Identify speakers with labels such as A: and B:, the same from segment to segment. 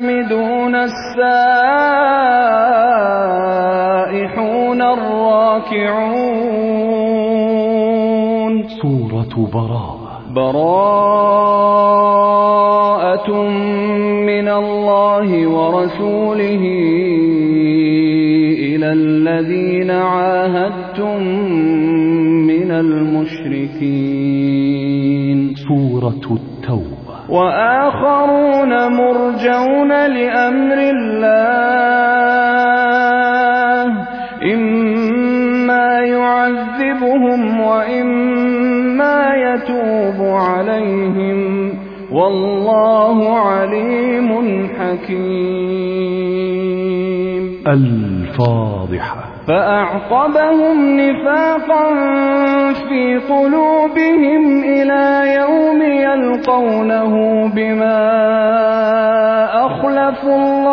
A: الحامدون السائحون الراكعون
B: سورة براءة.
A: براءة من الله ورسوله إلى الذين عاهدتم من المشركين.
B: سورة التوبة.
A: وآخرون مرجون لأمر الله. إما يعذبهم وإما يتوب عليهم. والله عليم حكيم.
B: الفاضحة.
A: فأعقبهم نفاقا في قلوبهم إلى يوم يلقونه بما أخلفوا الله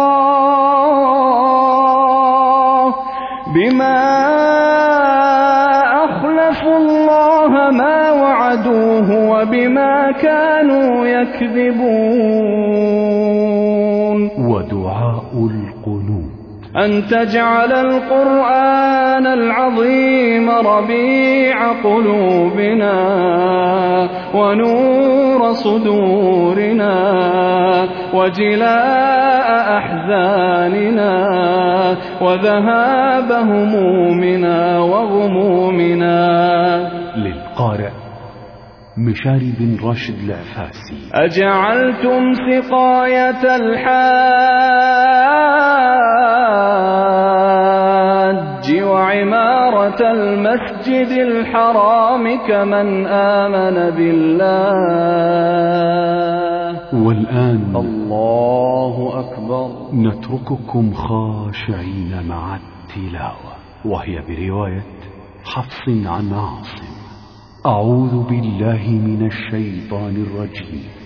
A: بما أخلفوا الله ما وعدوه وبما كانوا يكذبون.
B: ودعاء القنوت
A: أن تجعل القرآن العظيم ربيع قلوبنا ونور صدورنا وجلاء أحزاننا وذهاب همومنا وغمومنا.
B: للقارئ مشاري بن راشد العفاسي.
A: أجعلتم سقاية الحاج وعمارة المسجد الحرام كمن آمن بالله.
B: والآن
A: الله أكبر.
B: نترككم خاشعين مع التلاوة وهي برواية حفص عن عاصم. أعوذ بالله من الشيطان الرجيم.